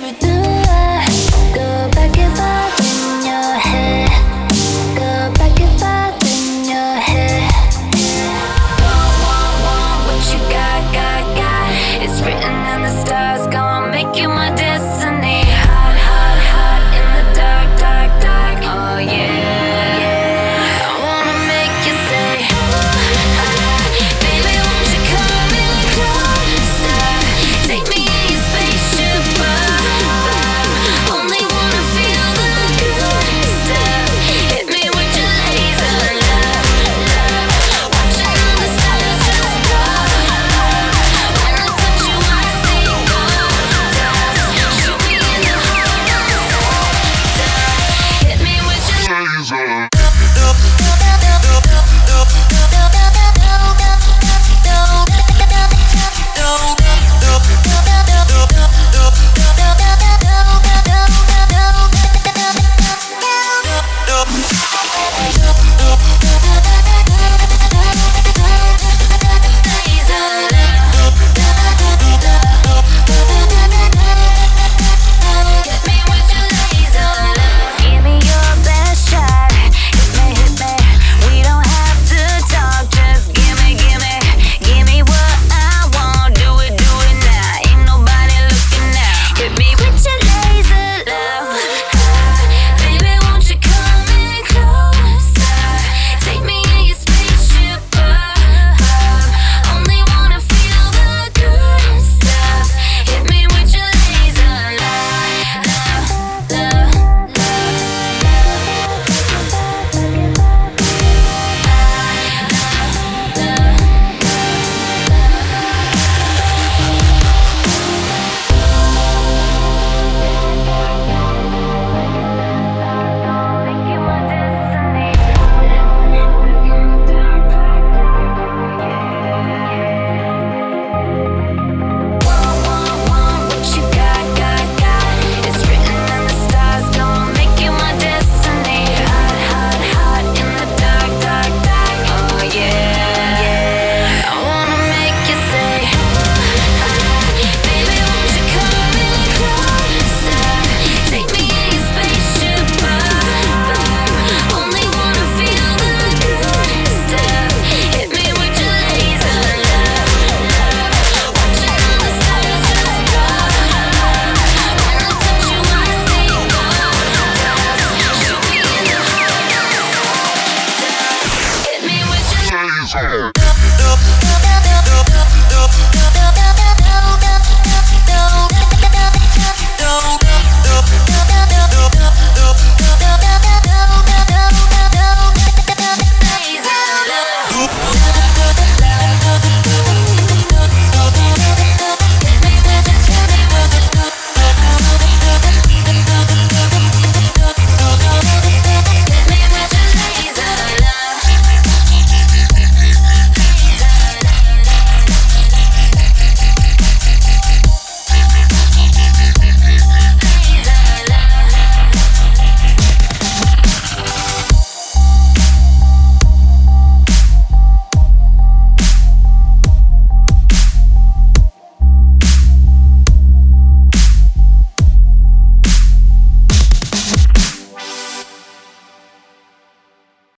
baby, do Show.